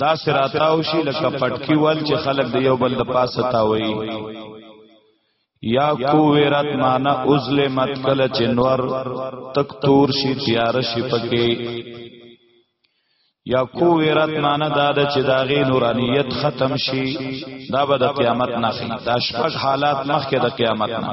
دا سراتاو شي لکه پټکی ول چې خلک د یو بل د پاسه تاوي یا کویرت معنا ازلمت کله چې نور تک تور شي تیار شي پکې یا کویرت معنا دا د چې داغه نورانیت ختم شي دا به د قیامت نه خي دا شپږ حالات مخکې د قیامت نه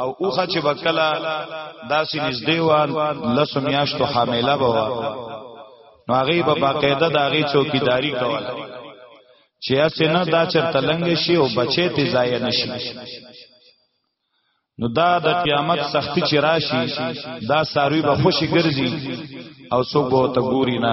او اوخه چې بکلا داسې نږدې و لسو میاشتو حامله به و نو هغه به باقاعده د هغه چوکیداری کوله چې اسې نه دا چرته لنګ شي او بچې ته ضایع نشي نو دا د قیامت سختی چې راشي دا ساروی به خوشي ګرځي او څوک به ته ګوري نه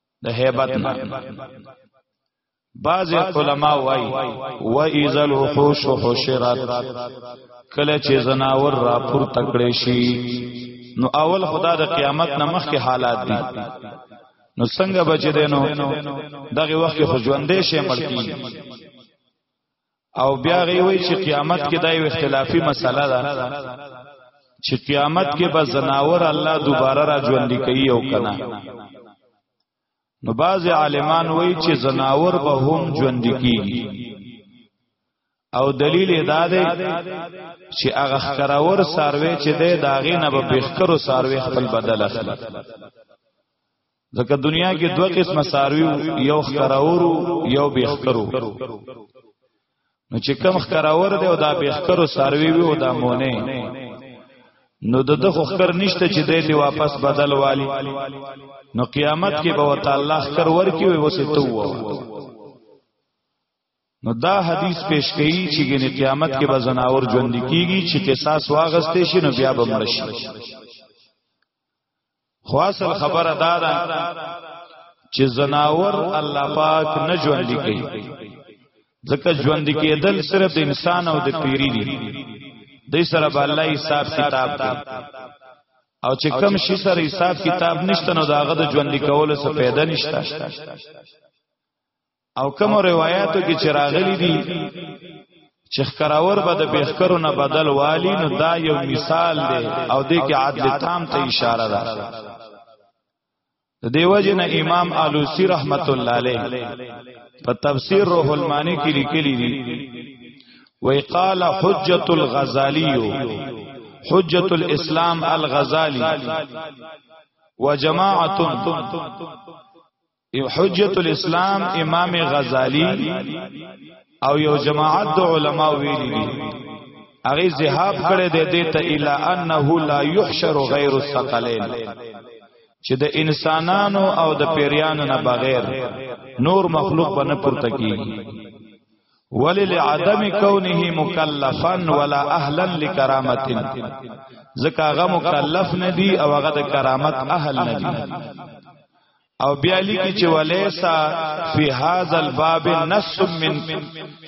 د هیبت نه بعض علما وای و اذا الوحوش حشرت کله چې زناور را پور تکړه شي نو اول خدا د قیامت نمخ کې حالات دي نو څنګه بچ دینو دغه وخت خو ژوندې شي مړکی او بیا غي وای چې قیامت کې دا یو اختلافي مسله ده چې قیامت کې به زناور الله دوباره را ژوند کوي او کنه نو بعض عالمان وای چې زناور به هم ژوند کیږي او دلیل دا دی چې هغه خکراور ساروي چې دی داغې نه به بخکرو ساروي خپل بدل اخلي ځکه دنیا کې دوه قسمه ساروی یو خراورو یو بیخکرو نو چې کم خراور دی او دا بیخکرو ساروی وي او دا مونې نو د د خخر نشته چې دې دی واپس بدل والی نو قیامت کې به وتعالى خر ور کې وي وسه تو نو دا حدیث پیش کړي چې ګنې قیامت کې به زناور ژوند کیږي چې قصاص واغستې شي نو بیا به مرشي خواصل خبره دارا چې زناور الله پاک نه ژوند کوي ځکه ژوند کېدل صرف د انسان او د پیری دي د سره به الله حساب کتاب کوي او چې کم شي سره حساب کتاب نشته نو داغه د ژوند کولو څه پیدا نشته او کوم روایتو کې چې راغلي دي چې خکراور به د بهکرو نه بدل والی نو دا یو مثال دی او د کې عدل تام ته اشاره ده دیو جن امام علوسی رحمت الله علیه په تفسیر روح المانی کې لیکلی دی وی قال حجت الغزالی حجت الاسلام الغزالی وجماعه یو حجت الاسلام امام غزالی او یو جماعت د علما ویلی دي هغه ذهاب کړي د دې ته الا انه لا يحشر غیر الثقلين چې د انسانانو او د پیریانو نه بغیر نور مخلوق به نه پورته کیږي ولل عدم کونه مکلفا ولا اهلا لکرامت ځکه هغه مکلف نه دی او هغه د کرامت اهل نه دی او بیا لیکي چې ولیسا فی هذا الباب نص من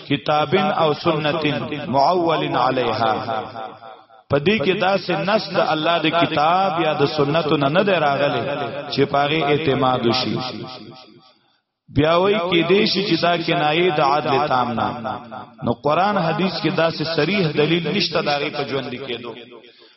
کتاب او سنت معول علیها پدې کې داسې نص د الله د کتاب یا د سنتو نه نه راغلی چې پاره اعتماد وشي بیا وای کې دې شي چې دا کنایه د عدل تام نه نو قران حدیث کې داسې صریح دلیل نشته داغه په ژوند کېدو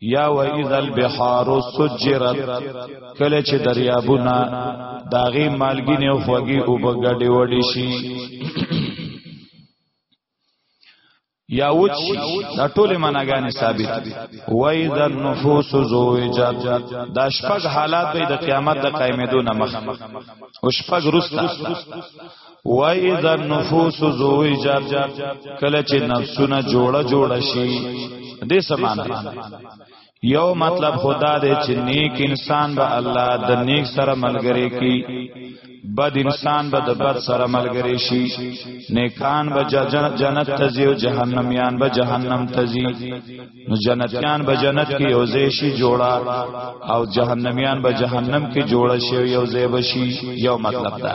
یا و اذا البحار سجرت کله چې دریابونه داغي مالګینه او خوږی او بغډې وډې شي یا وچ دا ټول مناګانې ثابت وای د نفوس زوجت دا شپږ حالات به د قیامت د قائمېدو نه مخ او شپږ رستا و اذا النفوس زوجت کله چې نفسونه جوړه جوړه شي دې سمانه یو مطلب خدا دې چې نیک انسان به الله د نیک سره ملګری کی بد انسان به د بد سره ملګری شي نیکان به جنت ته ځي او جهنميان به جهنم ته ځي نو جنتيان به جنت کې یو ځای شي جوړا او جهنميان به جهنم کې جوړ شي یو ځای بشي یو مطلب دا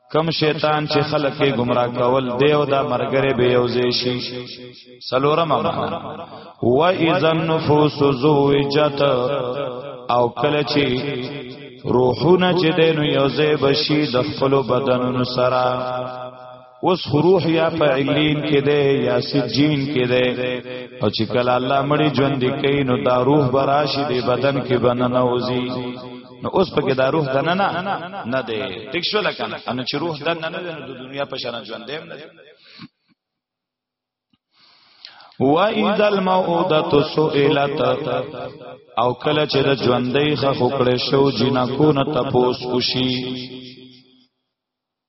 کم شیطان چې خلک یې گمراه کول دیو دا مرګره به یوځې شي سلورم معنا و اذن نفوس زوجت او کله چې روحونه چې دینو یوځې بشي د خپل بدنونو سره اوس روح یا په علین کې ده یا سجین کې ده او چې کله الله مړي ژوند کوي نو دا روح براشي د بدن کې بننه وځي نو اوس په کې دا روح د نه نه نه دی ټیک شو لکه ان چې روح د نه نه د دنیا په شان ژوند دی و اذا الموءودة سئلت او کله چې د ژوندۍ خخ کړې شو جنکو نه تپوس وشي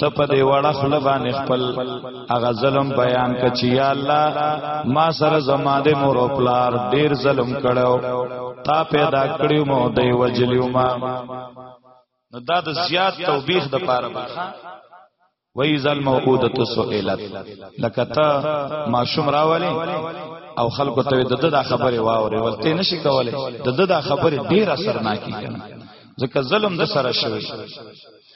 ته په دې وړه خپل باندې خپل هغه ظلم بیان کچي یا الله ما سره زما د مور او پلار ډیر ظلم کړو تا پیدا کړیو مو دی وجلیو ما نو دا د زیات توبیخ د پاره بخا وای ذل موعوده سئلت لکه ته ماشوم راولې او خلکو ته د دغه خبره واورې ولته نشي کولای د دغه خبره ډیر اثر نه کیږي ځکه ظلم د سره شوی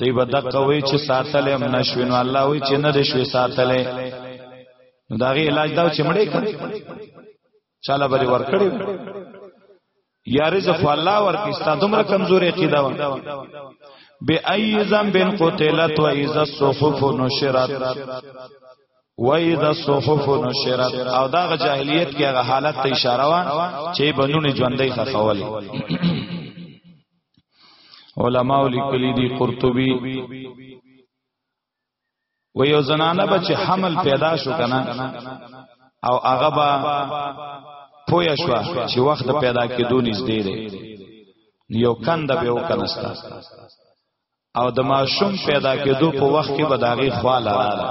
دی به دقه وی چې ساتل هم نشوي نو الله وی چې نه شوي ساتل نو داغه علاج دا چې مړې کړ چاله بری ور کړی یا رزق الله ور کی ستا دومره کمزورې عقیده و بی ای ذنب قتلت و ایذا الصحف نشرت و ایذا الصحف نشرت او دا جاهلیت کې هغه حالت ته اشاره وا چې بنونه ژوندۍ خخول علماء لیکلی دی قرطبی و یو زنانه به چې حمل پیدا شو کنه او هغه به پوه شو چې وخت پیدا کېدو نږدې دی یو کند به وکنستا او د ماشوم پیدا کېدو په وخت کې به داغي خواله رااله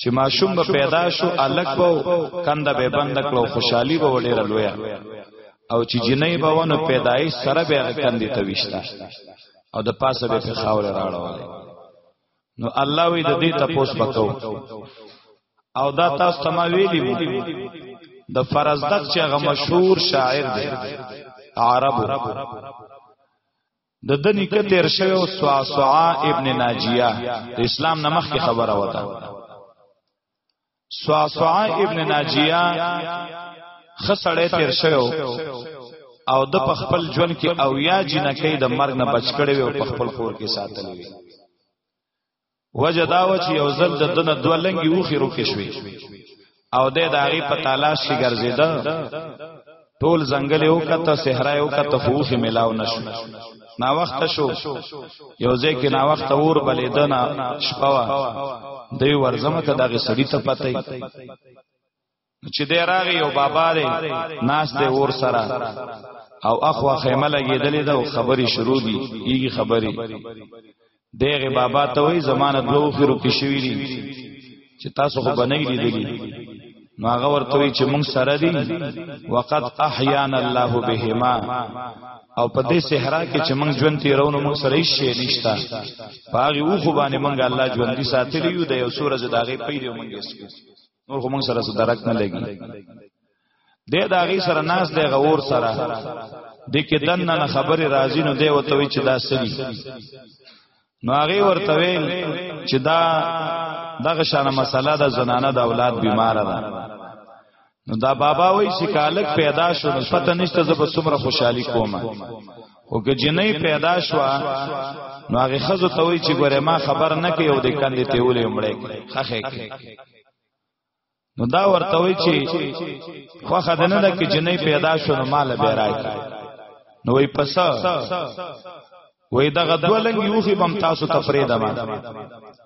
چې ماشوم به پیدا شو الک به کنده به بند کړو خوشحالي به وړي رلویا او چې جنې به ونه پیدایش سره به کندې ته وشتا او د پاسه به په خاور راړو نو الله وی د دې تپوس وکاو او دا تاسو ته ما ویلی مو د فرزدق چې هغه مشهور شاعر دی عربو د د نیکه تیر شوی او سواسعا ابن ناجیه د اسلام نمخ کی خبره وتا سواسعا ابن ناجیه خسړې تیر شوی او د خپل ژوند کې او یا جنکې د مرګ نه بچ کړي او خپل کور کې ساتلې وي وجه دا و چې یو ځل د دنه دوه لنګي وخې روکې شوې او د داغي په تلاش شي ګرځیدا ټول ځنګل یو کته صحرا یو کته خوخ ملاو نشو نا وخت شو یو ځکه نا وخت اور بلیدنا شپوا دوی ورزمه ته دغه سړی ته پته چې دی راغی یو بابا دی ناس دی اور سره او اخوا خیمه لګېدلې ده او خبرې شروع دي یږي خبرې دغه بابا ته وای زمانه دوه خرو کې شوې دي چې تاسو خو بنئ لیدلی نو هغه ورته وی چې مونږ سره دي وقد احیان الله بهما او په دې صحرا کې چې مونږ ژوند تیرونو مونږ سره هیڅ شی نشتا پاغي او خو باندې مونږ الله ژوندۍ ساتلی یو د یو سورج داغه پیډو مونږ اسکو نور هم سره سره درک نه لګي د داغي سره ناس د غور سره د کې دنه نه خبره راځي نو دی وته وی چې دا سړي نو هغه ورته ویل چې دا دغه شانه مسله د زنانه د اولاد بیمار ده نو دا بابا وای چې کالک پیدا شو نو پته نشته زب سمره خوشحالي کومه او که جنې پیدا شو نو هغه خزو ته وی چې ګوره ما خبر نه کې او د کندې ته ولې مړې خخه کې نو دا ورته وی چې خو خدنه ده کې جنې پیدا شو نو مال به راکې نو وی پس وې دغه دوه لنګي اوخي بم تاسو ته پرې دما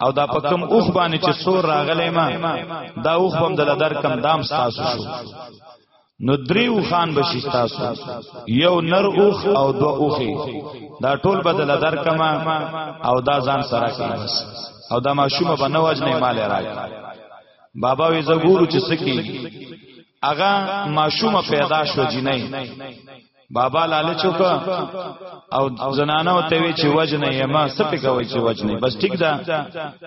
او دا په کم اوخ باندې چې سور راغلې ما دا اوخ بم دل در کم دام تاسو شو نو دریو خان بشي تاسو یو نر اوخ او دو اوخي دا ټول بدل در کما او دا ځان سره کوي بس او دا ماشومه بنواج نه مال راځي بابا وی زګورو چې سکی اغا ماشومه پیدا شو جنې بابا لالچ وکا او زنانه او ته وی چې وجنه یما سپې کوي چې وجنه بس ټیک ده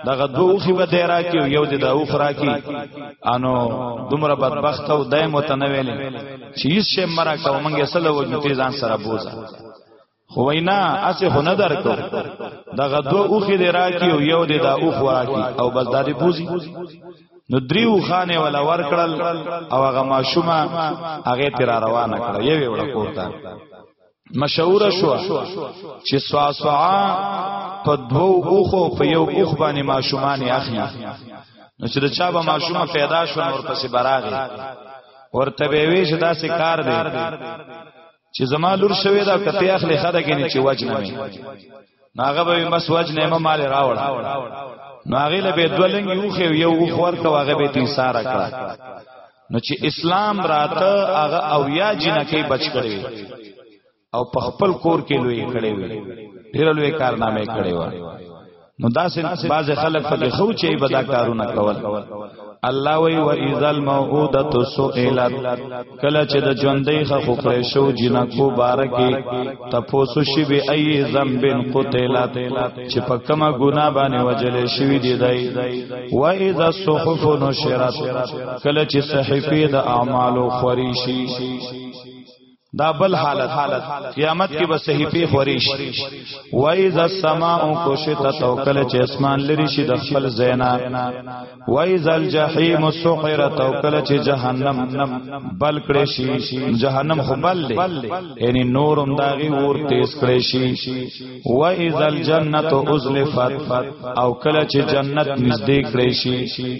دغه دوه خو به دی راکی او یو د دا اوخ راکی انو دومره بدبخت او دای متنویل چې هیڅ شی مرا کو منګه سره وجو ته ځان سره بوزا خو وینا اسه خو نه درکو دغه دوه اوخ دی راکی او یو د دا اوخ راکی او بس دادی بوزي نو دریو خانه ولا ور کړل او هغه ماشومه هغه تیر روانه کړ یوه وړه کوته مشهور شو چې سواسعا په دوو اوخو په یو اوخ باندې ماشومان اخلي نو چې د چا به ماشومه پیدا شو نور پسې براغه ورته به وی چې دا سکار دی چې زما لور شوی دا کته اخلي خره کې نه چې وجنه مې ناغه به مس وجنه مې مال راوړ نو هغه له به دولنګ یو خو یو خور کا هغه به تین سار کړه نو چې اسلام راته هغه او یا جنکه بچ کړي او په خپل کور کې لوی کړي وي ډیر لوی کارنامه کړي وي نو داسې باز خلک په خو چې بدا کارونه کول الله وی و اذل موعوده سئلت کله چې د ژوندۍ خو پر شو جنکو بارکی تپوسو شی به ای ذنب قتلت چې په کومه ګنا باندې وجل شوی دی دی و اذا الصحف نشرت کله چې صحیفه د اعمالو خوري شي دا بل حالت قیامت کې به صحیفه خوریش وای ز السماء کوشت توکل چې اسمان لري شي د خپل زینا وای ز الجحیم سقر توکل چې جهنم بل کړي شي جهنم خو بل لې یعنی نورم داغي ور تیز کړي شي وای ز الجنت ازلفت او کله چې جنت نږدې کړي شي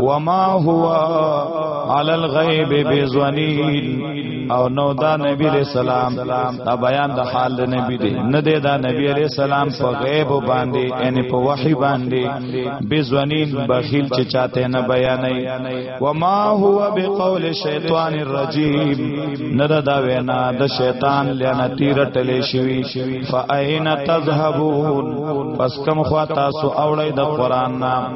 وما هو على الغيب بزنين او نو دا نبی علیہ السلام دا بیان د حال د نبی دی نه دی دا نبی علیہ السلام په غیب باندې یعنی په وحی باندې بزنین بخیل چې چاته نه بیانې وما هو بقول شیطان الرجیم نه دا وینا د شیطان لعنتی رټلې شوی فاین تذهبون پس کوم خوا تاسو اوړی د قران نام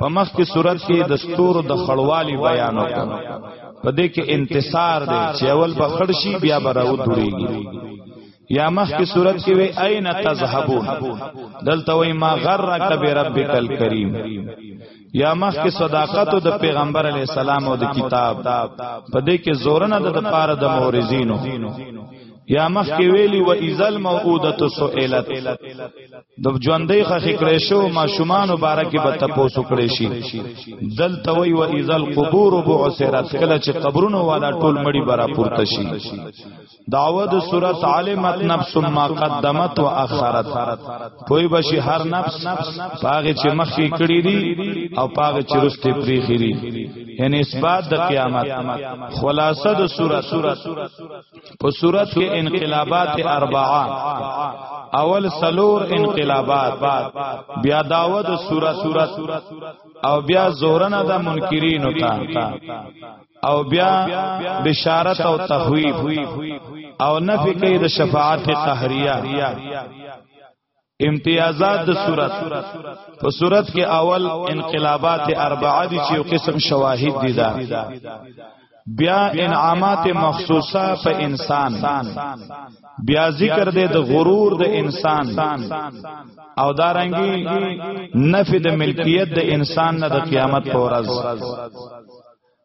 په مخ کې صورت کې د ستورو د خړوالي بیان وکړ په دې کې انتصار دی چې اول به خړ شي بیا به راوتړيږي یا مخ کې صورت کې وی اين تذهبون دلته وی ما غرک بربک الکریم یا مخ کې صداقت د پیغمبر علی السلام او د کتاب په دې کې زورنه د پاره د مورزینو یا مخ کې ویلی و ایزل موعودت سئلت د ژوندې خخې کړې شو ما شومان مبارک به تاسو کړې شي دل توي و ایزل قبور بعثرت کله چې قبرونو والا ټول مړي برا پورته شي داود سورۃ عالمت نفس ما قدمت واخرت کوئی بشي هر نفس پاغه چې مخ کې کړې دي او پاغه چې رسته پری خېری یعنی اثبات د قیامت خلاصه د سورۃ په صورت کې انقلابات اربعه اول سلور انقلابات بیا داود سورا سورا او بیا زورنا د منکرین او تا او بیا بشارت او تخویف او نفی کوي د شفاعت قهریه امتیازات د صورت په صورت کې اول انقلابات اربعه دي چې یو قسم شواهد دي دا بیا انعامات مخصوصه په انسان بیا ذکر دی د غرور د انسان او دارنګي نفي د ملکیت د انسان نه د قیامت پر ورځ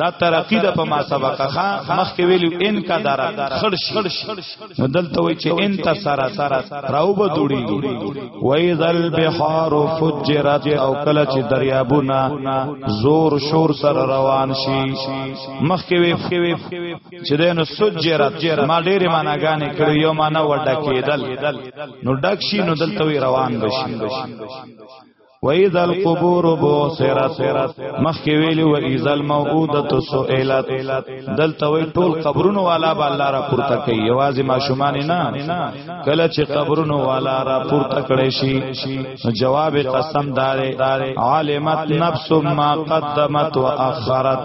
دا ترقی د په ما سبقه خا مخ کې ویلو ان کا دار خړش دلته وای چې ان تا سارا سارا راو به دوړي وای ذل بحار فجرت او کله چې دریابونه زور شور سره روان شي مخ کې وی چې دینو سجرت ما ډېرې معناګانې کړې یو معنا وډه کېدل نو ډک شي نو دلته وی روان بشي و اذا القبور بوسرت مخکې ویلی و اذا الموعوده سئلت دلته وی ټول قبرونو والا به الله را پورته کوي یوازې ماشومان نه کله چې قبرونو والا را پورته کړي شي جواب قسم دار عالمت نفس ما قدمت واخرت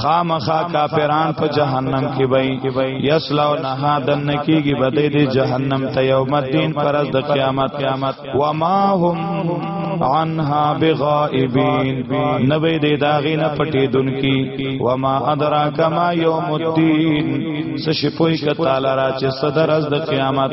خامخا کافران په جهنم کې وي یسلو نه دن کیږي بده دې جهنم ته یوم الدین پر د قیامت قیامت و ما هم عنها بغائبین نبی دې داغې نه پټې دن کی و ما ادراک ما یوم الدین سشپوی ک تعالی را چې صدر از د قیامت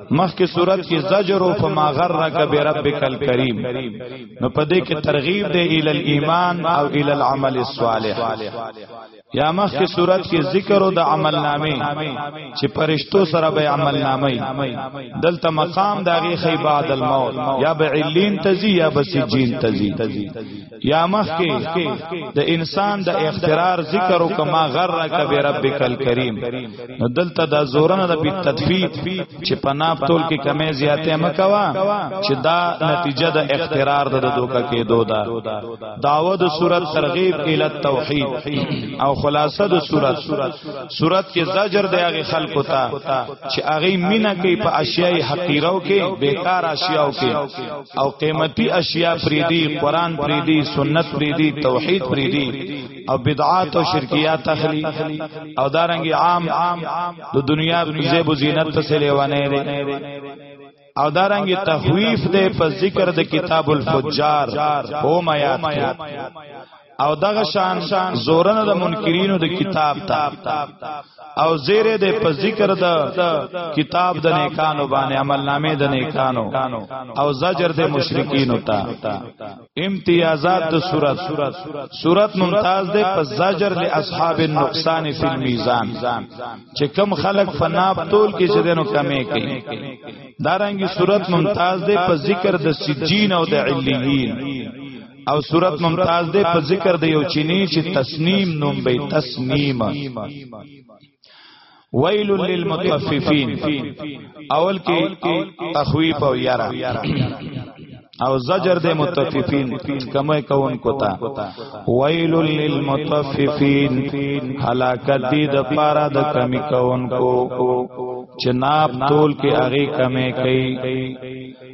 مخکې صورت کې زجر او فماغر رک بربک الکریم نو پدې کې ترغیب دی ال ایمان او ال العمل الصالح یا مخکې صورت کې ذکر او د عمل نامې چې پرشتو سره به عمل نامې دلته مقام داغه خی بعد الموت یا بعلین تزی یا بسجین تزی یا مخ کې د انسان د اخترار ذکر او کما غره ک به ربک الکریم نو دلته د زورنه د په تدفیف چې په ناپ تول کې کمې زیاتې مکوا چې دا نتیجه د اخترار د دوکا کې دودا داوود صورت ترغیب ال توحید او خلاصه د صورت صورت کې زجر د هغه خلکو ته چې هغه مینا کې په اشیاء حقیرو کې بیکار اشیاء کې او قیمتي اشیاء پریدي قران پریدي سنت پریدي توحید پریدي او بدعات او شرکیات تخلی او دارنګ عام د دنیا زیب زینت ته سلیوانه دي او دارنګ تخویف ده په ذکر د کتاب الفجار او میات او دغه شان شان زورن د منکرینو د کتاب تا او زیره د په ذکر د کتاب د نیکانو باندې عمل نامې د نیکانو او زجر د مشرکین تا امتیازات د صورت صورت ممتاز ده په زجر له اصحاب النقصان فی المیزان چې کم خلق فناب تول کې چې دنو کمې کوي دارنګي صورت ممتاز ده په ذکر د سجین او د علیین او صورت ممتاز ده په ذکر د یو چینی چې تسنیم نوم به تسنیم ویل للمطففین اول کې تخویف او یرا او زجر دے متففین کمے کون کتا ویل للمتففین حلاکت دی د پارا د کمی کون کو چناب تول کې اغه کمې کوي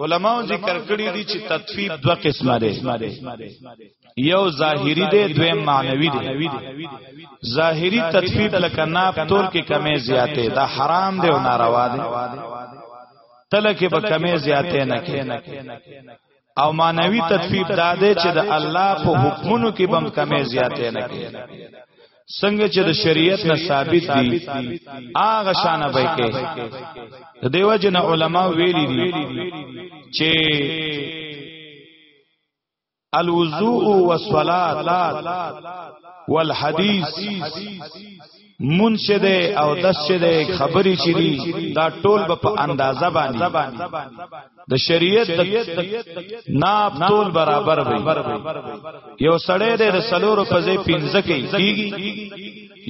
علماو ذکر کړی دي چې تطفیف دوه قسمه دي یو ظاهری دی دویم معنوي دی ظاهری تطفیف لکه ناب تور کې کمې زیاتې دا حرام دی او ناروا دی تله کې به کمې زیاتې نه کې او معنوي تطفیف دا دی چې د الله په حکمونو کې بم کمې زیاتې نه کې څنګه چې د شریعت نه ثابت دي هغه شان به کې د دیو جن علما ویلي دي چې الوضوء والصلاه والحديث منشد او دشد خبري چي دا ټول په اندازه باندې د شریعت ناب تول برابر وي یو سړی د سلورو په ځای پنځه کې کیږي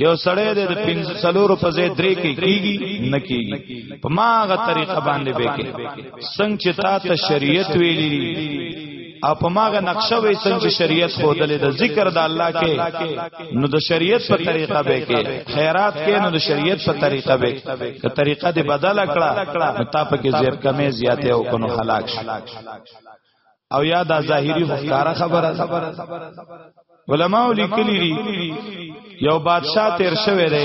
یو سړی د پنځه سلورو په ځای درې کې کیږي نه کیږي په ماغه طریقه باندې به کې څنګه چې تا ته شریعت ویلي او په ماغه نقشه وې څنګه شریعت خودلې د ذکر د الله کې نو د شریعت په طریقه به کې خیرات کې نو د شریعت په طریقه به که طریقه دې بدل کړه نو تا په کې زیر کمې زیاتې او کنو هلاک شي او یا دا ظاهری خفکارا خبره علماء لیکلی یو بادشاہ تیر شوه دی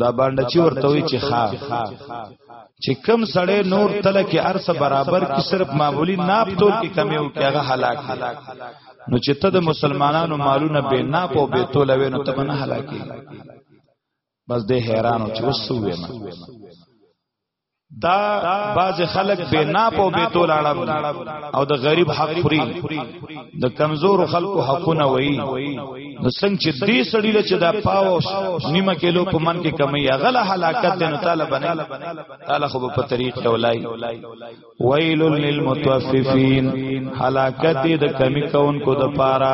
دا باندې چې ورته وی چې ښا چې کم سړې نور تل کې ارس برابر کې صرف معمولی ناپ تور کې کمی او کې هغه هلاک نو چې ته د مسلمانانو مالونه به ناپ او به تول وې نو ته نه هلاکې بس دې حیرانو چې وسوې ما دا باز خلک به نه په به تول اړب او د غریب حق خوري د کمزور خلکو حقونه وای نو څنګه چې دې سړی له چې دا پاو نیمه کیلو په من کې کمی غله هلاکت دین تعالی بنه تعالی خو په طریق اولای ویل للمتوففین هلاکت دې د کمی کونکو د پاره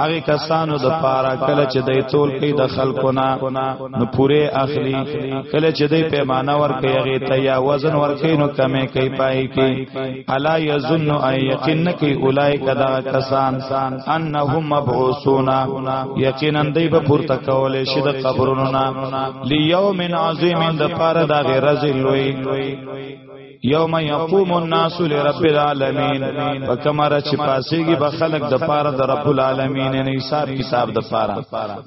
هغه کسانو د پاره کله چې دې تول کې د خلکو نه نو پوره اخلي کله چې دوی پیمانه ورکي هغه ته یا وزن ورکي نو کمې کوي پای کې الا یظن ان یقین کی اولایک دا کسان انهم مبعوثون یقینا دوی به پورته کول شي د قبرونو نه لیوم عظیم د پاره دا غیر ذلوی یوم یقوم الناس لرب العالمین وکمر چې پاسېږي به خلق د پاره د رب العالمین نه حساب کتاب د پاره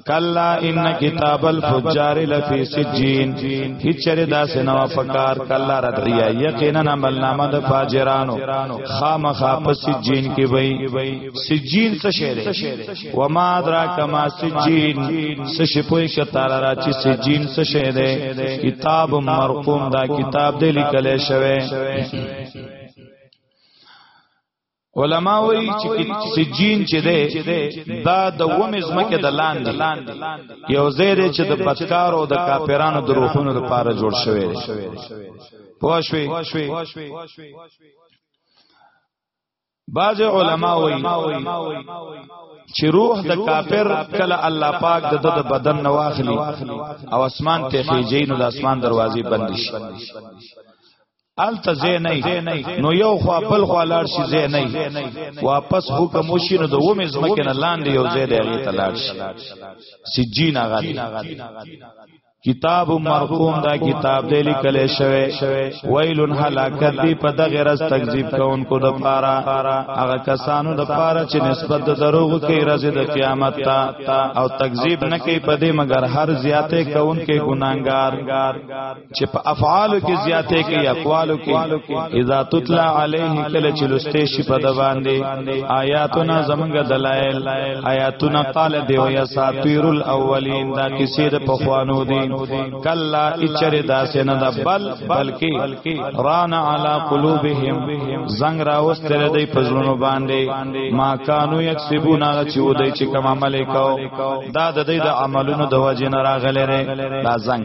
کلا ان کتاب الفجار لفی سجین هیڅ چره داسې نو فکار کلا ردیا یقینا عمل نامه د فاجرانو خامخا په سجین کې وای سجین څه شی و ما ادراک ما سجین سشی پوی کتال را چی سجین سشی ده کتاب مرقوم دا کتاب دی لکلی شوه علما وایي چې سجین چې ده دا د ومه زمکه د لاندې یو زیر چې د بدکارو د کاپیرانو د روحونو لپاره جوړ شوی دی پوښوي بعض علما وایي چې روح د کافر کله الله پاک د د بدن نه واخلي او اسمان ته خېجې نو د اسمان دروازې بند شي الته زه نه نو یو خو خپل خو لاړ شي زه نه واپس حکم وشي نو د ومه زمکه نه لاندې یو زه دی هغه ته لاړ شي سجین هغه کتاب مرقوم دا کتاب دی لیکل شوی ویل هلاکت دی په دغه رز تکذیب کوونکو د پاره هغه کسانو د پاره چې نسبت د دروغ کوي رز د قیامت ته او تکذیب نه کوي په دې مگر هر زیاته کوونکې ګناګار چې په افعالو کې زیاته کوي اقوالو کې اذا تطلع علیه کله چې لسته شي په د باندې آیاتنا زمنګ دلائل آیاتنا قال دیو یا ساتیر الاولین دا کسی د پخوانو دی کلا اچر داس نه د بل بلکی ران علی قلوبهم زنګ را واستره دی پزړونو باندې ما کانو یکسبون هغه چې ودی چې کوم عمل وکاو دا د دې د عملونو د وجه نه راغله دا زنګ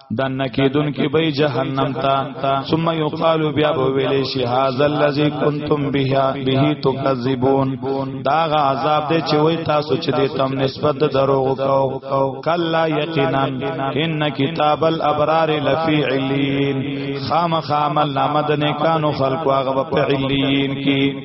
دن نکیدون کی بی جهنم تا ثم یقال بیا بو ویلی شی هاذا الذی کنتم به به تکذبون دا غ عذاب دے چې وای تاسو چې دې تم نسبت د دروغ کو کلا یقینا ان کتاب الابرار لفی علین خام خام الامد نیکانو خلق واغ په علین کی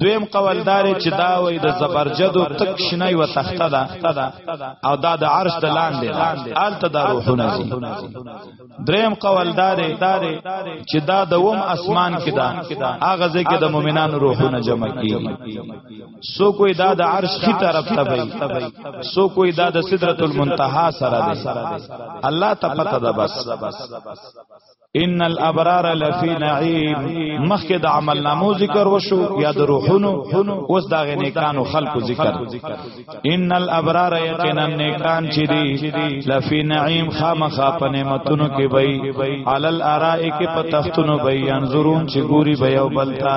دویم قول دار چې دا وای د زبرجدو تک شنای و تخته ده او دا د عرش د لاندې آلته د روحونه دي دریم قول دار چې دا د وم اسمان کې ده هغه ځکه د مؤمنانو روحونه جمع کیږي سو کوئی دا د عرش خي طرف ته وای سو کوئی دا د سدرۃ المنتها سره ده الله ته پته ده بس ان الابرار لفی نعیم مخکې د عمل نامو ذکر وشو یا د روحونو اوس دا غ نیکانو خلقو ذکر ان الابرار یقینا نیکان چې دی لفی نعیم خامخا په نعمتونو کې وای علل ارائک په تختونو وای انظرون چې ګوري به یو بلتا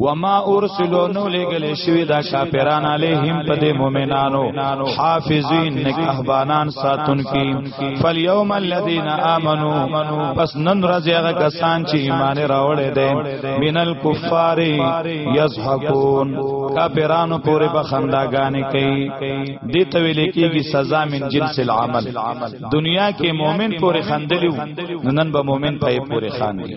وما ارسلو نو لګل شوی دا کافران علیهم په دې مؤمنانو حافظین نگهبانان ساتون کی فالیوم الذین آمنو پس نن ورځ هغه کسان چې ایمان راوړې دي مینل کفار یضحکون کافرانو پورې بخنداګانې کوي دې ته ویل کېږي سزا من جنس العمل دنیا کې مؤمن پورې خندلیو نن به مؤمن پای پورې خاندي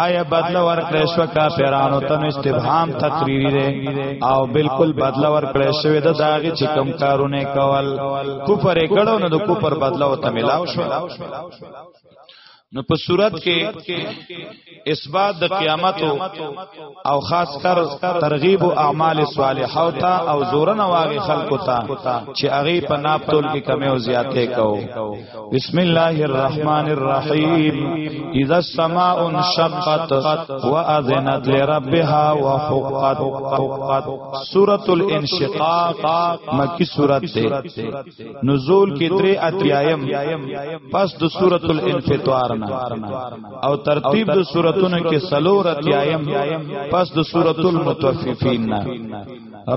آیا بدل ورکړې شو کا پیرانو تن استفهام تقریری دی او بالکل بدل ورکړې شوې د داغي چې کم کارونه کول کفر کړو نو د کفر بدل او تملاو شو نو په صورت کې اثبات د قیامت او خاص کر ترغیب او اعمال صالحه او تا او زورن واغی خلق تا چې هغه په ناب تول کې کمی او زیاتې کو بسم الله الرحمن الرحیم اذا السماء انشقت واذنت لربها وحقت سورۃ الانشقاق مکی سورۃ ده نزول کې درې اتیایم پس د سورۃ الانفطار نه او ترتیب د سوراتونو کې سلور اتیایم پس د سورۃ المطففین نه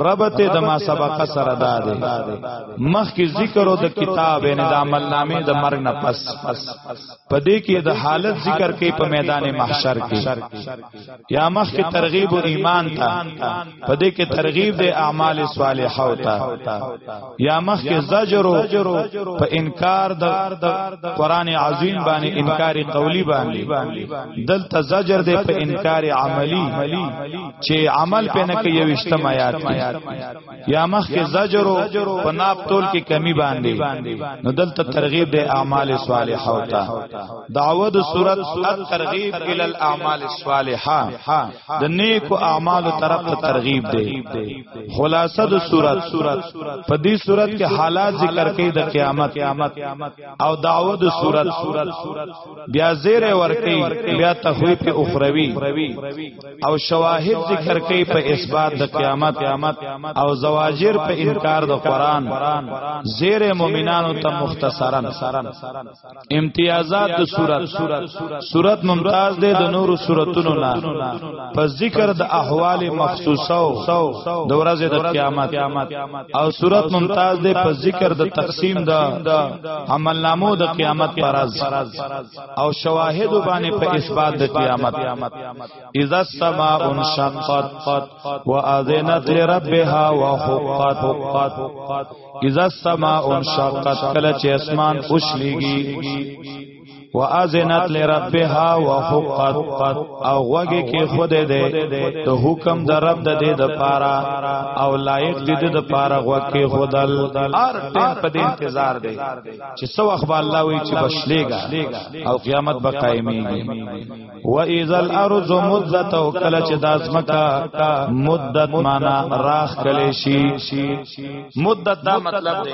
ربط د ما سبق سره دا دی مخ کې ذکر او د کتاب نه د عمل نامې د مرګ نه پس پدې کې د حالت ذکر کې په میدان محشر کې یا مخ کې ترغیب ایمان تا په دې کې ترغیب د اعمال صالحه او تا یا مخ کې زجر په انکار د قران عظیم باندې انکار قولی باندې دلته زجر د په انکار عملی چې عمل په نه کې یو اجتماعات یا مخ کې زجر په ناب تول کې کمی باندې نو دلته ترغیب د اعمال صالحه ہوتا دعوت صورت ترغیب ال الاعمال الصالحه د نیکو اعمال طرف ته ترغیب دی خلاصه د صورت په دې صورت کې حالات ذکر کوي د قیامت او دعوت صورت بیا زیر ورکی بیا تخویف اخروی او شواهد ذکر کوي په اثبات د قیامت او زواجر په انکار د قران زیر مؤمنانو ته مختصرا امتیازات د صورت صورت ممتاز ده د نورو صورتونو نه په ذکر د احوال مخصوصه د ورځې د قیامت او صورت ممتاز ده په ذکر د تقسیم د عمل نامو د قیامت پراز او شواهد باندې په اثبات د قیامت اذا السماء انشقت واذنت لربها وحقت اذا السماء انشقت کله چې اسمان اوشليږي واذنت لربها وحقت او وګه کې خود دې ته حکم د رب د دې د پارا او لایق دې د پارا وکه خدل ار ټیم په دې انتظار دی چې سو اخبار الله وی چې بشلېګا او قیامت به قائمېږي و اذا الارض مدت او کله چې داسمکا مدت معنا راخ کلی شي مدت دا مطلب دی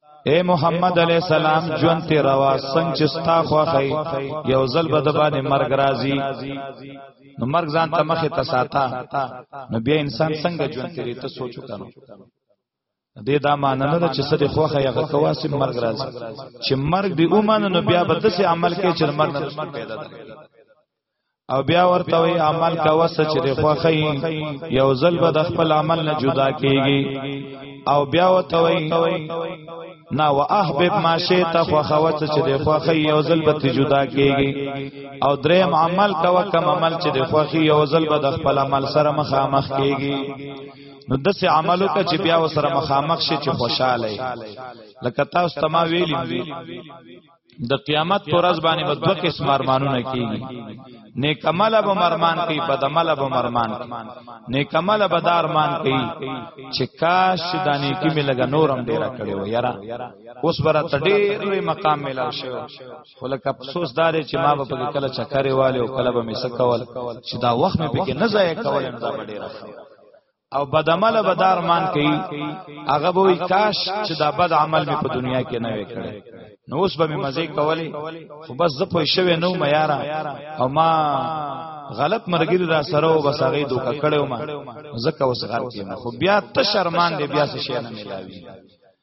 اے محمد علی السلام جون تی روا څنګه چې ستا خوخی یو ځل به د باندې مرګ راځي نو مرګ ځان ته مخه ته ساته نو بیا انسان څنګه جون تیری ته سوچو کنه دې دا معنی نه ده چې سده خوخه یا غکوا سي مرګ راځي چې مرګ دی اومانه نو بیا به دسه عمل کې چې مرګ نه پیدا ده او بیا ورته وی عمل کا وس چې د خوخی یو ځل به د خپل عمل نه جدا کیږي او بیا ورته وی نا واحبب ما شئت خوخوت چې د خوخی یو ځل به جدا کیږي او دریم عمل کا وکم عمل چې د خوخی یو ځل به د خپل عمل سره مخامخ کیږي نو دسې عملو ته چې بیا وسره مخامخ شي چې خوشاله لکه تاسو تما ویلی د قیامت پر ورځ باندې به دوه قسم ارمانونه کیږي نیکمل به مرمان کوي بدمل به مرمان کوي نیکمل به دارمان کوي چې کاش د نیکی می لګ نورم ډیره کړي و یاره اوس بره ته ډیر لوی مقام ملاو شو خو لکه افسوس دار چې ما به په کله چکرې والي او کله به می سکول چې دا وخت می پکې نه ځای کول نه ډیره او بد عمل به دار مان کوي هغه به وي کاش چې دا بد عمل می په دنیا کې نه وکړي نو اوس به می مزه کولی خو بس زه پوه شوې نو ما یارا او ما غلط مرګری را سره او بس هغه دوکه کړو ما زکه اوس غلط یم خو بیا ته شرمان دی بیا څه شي نه ملاوي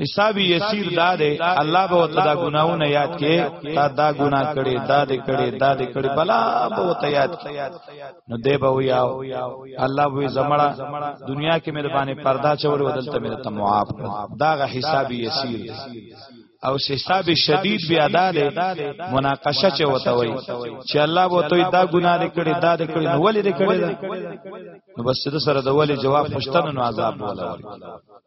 حساب یسیر دا دی الله به وته دا ګناونه یاد کې تا دا ګنا کړي دا دې کړي دا دې کړي بلا به وته یاد نو دی به ویا الله به زمړه دنیا کې مې د باندې پردا چول ودلته مې ته معاف کړ دا غ حساب یسیر او حساب شدید بیا دا دی مناقشه چې وته وای چې الله به توي دا ګناه دې کړي دا دې کړي نو ولې دې کړي نو بس سره د ولې جواب پښتنه نو عذاب ولا ورکړي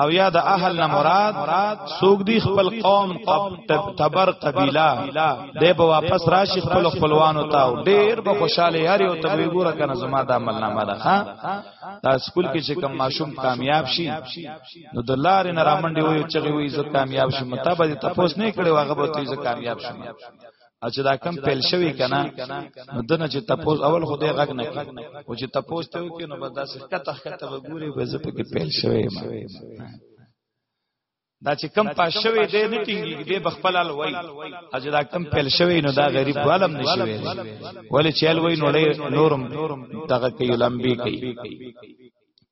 او یا د اهل نه مراد سوق دی خپل قوم تبر قبیله د به واپس راشي خپل خپلوانو ته ډیر به خوشاله یاري او ته وګوره کنه زما د عمل نامه ده ها دا سکول کې چې کم ماشوم کامیاب شي نو د لارې نه رامنډي وي چې وي زه کامیاب شم مطابق تاسو نه کړي واغه به ته زه کامیاب شم او چې دا کم پیل شوی کنه نو دنه چې تپوس اول خو دې غږ نه کی او چې تپوس ته وکي نو بس داسې کته کته وګوري به زه پکې پیل شوی ما دا چې کم پاس شوی دې نه ټینګي دې بخپل ال وای او چې دا کم پیل شوی نو دا غریب عالم نشي ویل ولې چل وای نو نورم دغه کوي لمبي کوي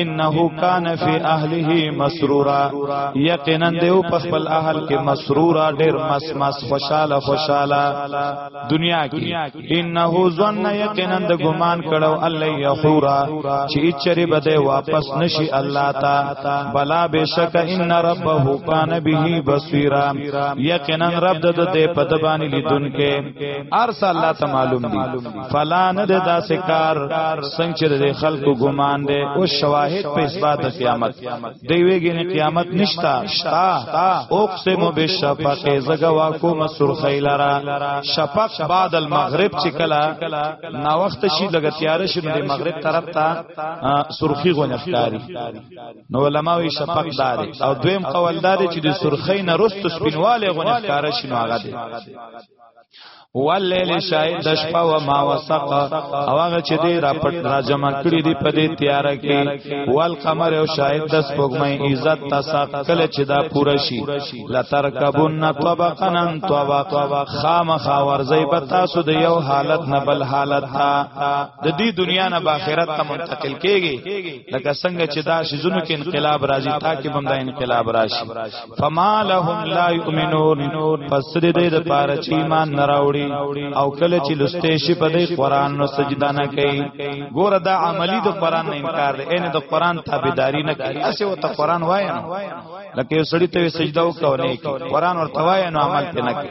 انه کان فی اهله مسرورا یقینا دیو په خپل اهل کې مسرورا ډیر مس مس خوشاله خوشاله دنیا کې انه ظن یقینا د ګمان کړو الله یحورا چې چری بده واپس نشي الله تا بلا بشک ان ربه کان به بصیرا یقینا رب د دې په دبانی لیدونکو ارسل الله ته معلوم دی فلا نه د داسې کار څنګه چې د خلکو ګمان دی او شواهد په اثبات د قیامت دی ویګین قیامت نشتا شتا اقسم بالشفق زګوا کوم سرخی لرا شفق بعد المغرب چې کلا نا وخت شي لګ تیار شي د مغرب طرف ته سرخی غونښتاري نو علماوی شفق دار او دویم قول دار چې د سرخی نه رست سپینواله غونښتار شي نو هغه دی واللیل شاید د شپه و ما وسق او هغه چې دی را پټ را جمع کړی دی په دې تیار کې وال قمر او شاید د سپوږمۍ عزت تسق کله چې دا پوره شي لترکبن طبقا طبقا خامخ ورځي په تاسو د یو حالت نه بل حالت تا د دې دنیا نه باخرت ته منتقل کیږي لکه څنګه چې دا شزونو کې انقلاب راځي تاکي بندا انقلاب راشي فما لهم لا یؤمنون پس دې دې د پاره چې ایمان نه راوړي او کله چې لسته شي په دې قران نو سجدا نه کوي ګوره دا عملی د قران نه انکار دی ان د قران تابعداري نه کوي اسه وته قران وای نه لکه یو سړی ته سجدا وکاو نه کوي قران ورته وای نو عمل پې نه کوي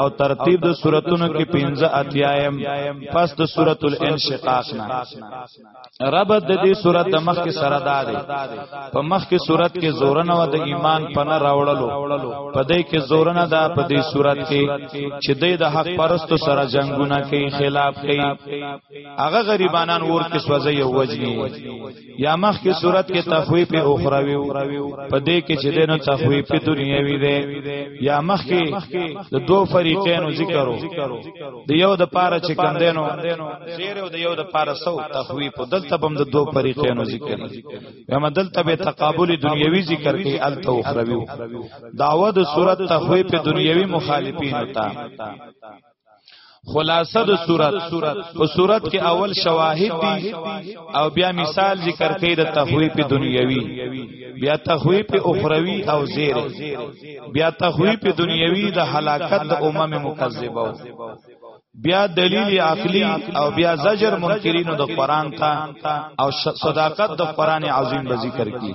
او ترتیب د سوراتونو کې 15 اتیایم پس د سورۃ الانشقاق نه رب د دې سورۃ د مخ کې سره دا دی په مخ کې سورۃ کې زورن او د ایمان پنه راوړلو په دې کې زورن دا په دې سورۃ کې چې دې د حق پرستو سره جنگونه کوي خلاف کوي هغه غریبانان ور کې سوځي او وجني یا مخ کی صورت کې تخویف اخروی په دې کې چې دینو تخویف دنیوي دی یا مخ کې د دوه فریقینو ذکرو د یو د پاره چې کندینو زیر او د یو د پاره سو تخویف دلته بم د دوه فریقینو ذکر یا مدلته به تقابل دنیوي ذکر کې ال تو اخروی داوود صورت تخویف دنیوي مخالفین تا خلاصه د صورت په صورت کې اول شواهد دي او بیا مثال ذکر کوي د تخویف دنیوي بیا تخویف اخروی او زیر بیا تخویف دنیوي د هلاکت د امم مکذبه بیا دلیل عقلی او بیا زجر منکرینو د قران ته او صداقت د قران عظیم به ذکر کی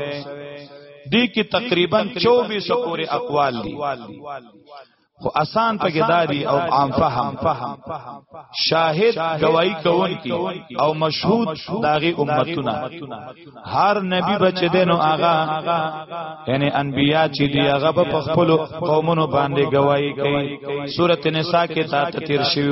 دی کې تقریبا 24 پورې اقوال دي خو آسان پکې دادی او عام فهم شاهد گواہی کون کی او مشهود داغي امتونه هر نبی بچ دینو آغا یعنی انبیا چې دی هغه په خپل قومونو باندې گواہی کوي سورته نساء کې تا تیر شوی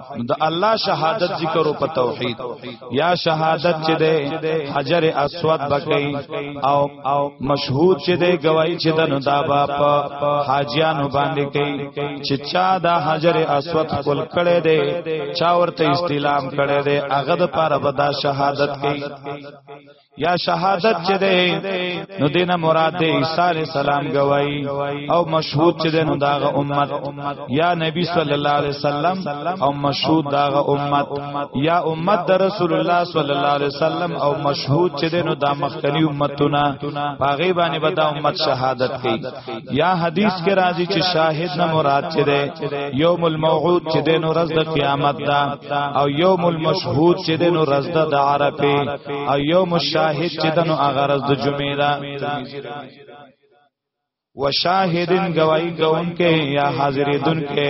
نو د الله شهادت ذکر او په توحید یا شهادت چې ده حجر اسود بکې او او مشهود چې ده گواہی چې ده نو دا با په حاجیانو باندې کوي چې چا دا حجر اسود خپل کړي ده چا ورته استلام کړي ده هغه د پاره به دا شهادت کوي یا شهادت چې ده نو دینه مراد ده عیسی علی السلام گواہی او مشهود چې ده نو داغه امت یا نبی صلی الله علیه وسلم او مشهود داغه امت یا امت د رسول الله صلی الله علیه وسلم او مشهود چې ده نو دا مخکنی امتونه پاغي باندې به دا امت شهادت کوي یا حدیث کې راځي چې شاهد نه مراد چې ده یوم الموعود چې ده نو رز د قیامت دا او یوم المشهود چې ده نو رز د عرفه او یوم الشاهد چې ده نو هغه رز د جمعې دا وشاهدن گواہی کون کې یا حاضرې دن کې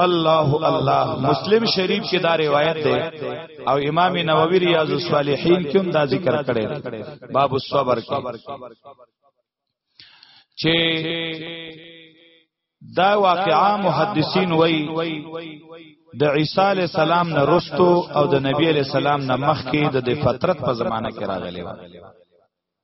الله الله مسلم شریف کې دا روایت ده او امام نووي ریاض الصالحین کې هم دا ذکر کړی باب الصبر کې چې دا واقعا محدثین وای د عیسی علی السلام نه رستو او د نبی علی السلام نه مخکې د فطرت په زمانہ کې راغلی و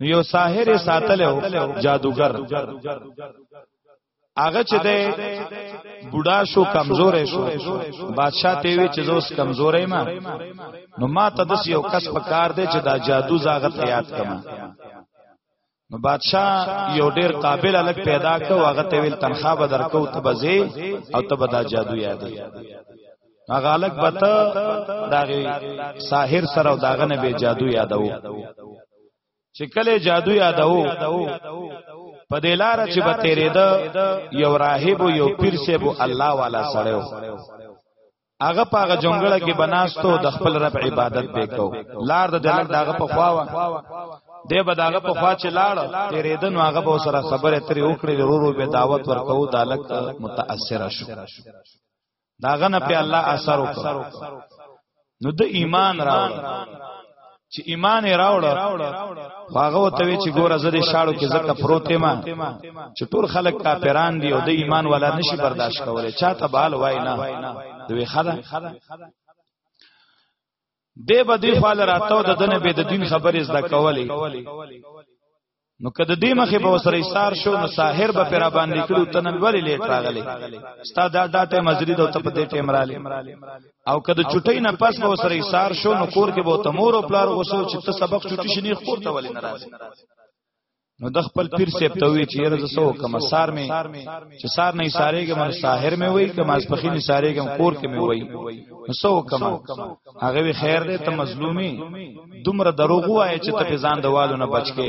نو یو ساحر ساتلو جادوګر هغه چې ده بوډا شو کمزورې شو بادشاہ ته وی چې زوس کمزورې ما نو ما ته دس یو کس په کار دی چې دا جادو زاغه ته یاد کما نو بادشاہ یو ډیر قابل الګ پیدا کو هغه ته ویل تنخواه به درکو ته بزی او ته به دا جادو یادې هغه الک بته داغه ساحر سره او داغه نه به جادو یادو چې کله جادو یادو په دې لار چې به تیرې ده یو راهب یو پیر سه بو الله والا سره هغه په هغه جونګړه کې بناستو د خپل رب عبادت وکاو لار د دلک داغه په خواوه دی به داغه په خوا چې لاړ تیرې دن هغه به سره خبره ترې وکړې ورو به دعوت ورکاو دالک متاثر شو دا غنه په الله اثر وکړ نو د ایمان راوړ چې ایمان راوړ هغه ته وی چې ګوره زده شاړو کې زکه پروته ما چې ټول خلک کافران دي او د ایمان ولا نشي برداشت کولای چاته بال وای نه دوی خدا دی به دی خو لراتو د دنه به د دین خبرې زده کولې نو کده دې مخه به وسره ایثار شو نو ساحر به پر باندې کړو تنن ولې لیټ راغلی ستا دا داته مزرید او ته په دې ټیم رالی او کده چټی نه پس به وسره ایثار شو نو کور کې به تمور او پلار غوسو چې ته سبق چټی شنی خور ته ولې ناراض نو د خپل پیر سیب ته وی چې رز سو کم سار می چې سار نه سارېګه من ساحر می وای کما اس پخې نه سارېګه کور کې می وای نو سو کم هغه وی خیر دې ته مظلومی دومره دروغ وای چې ته ځان دوالو نه بچکه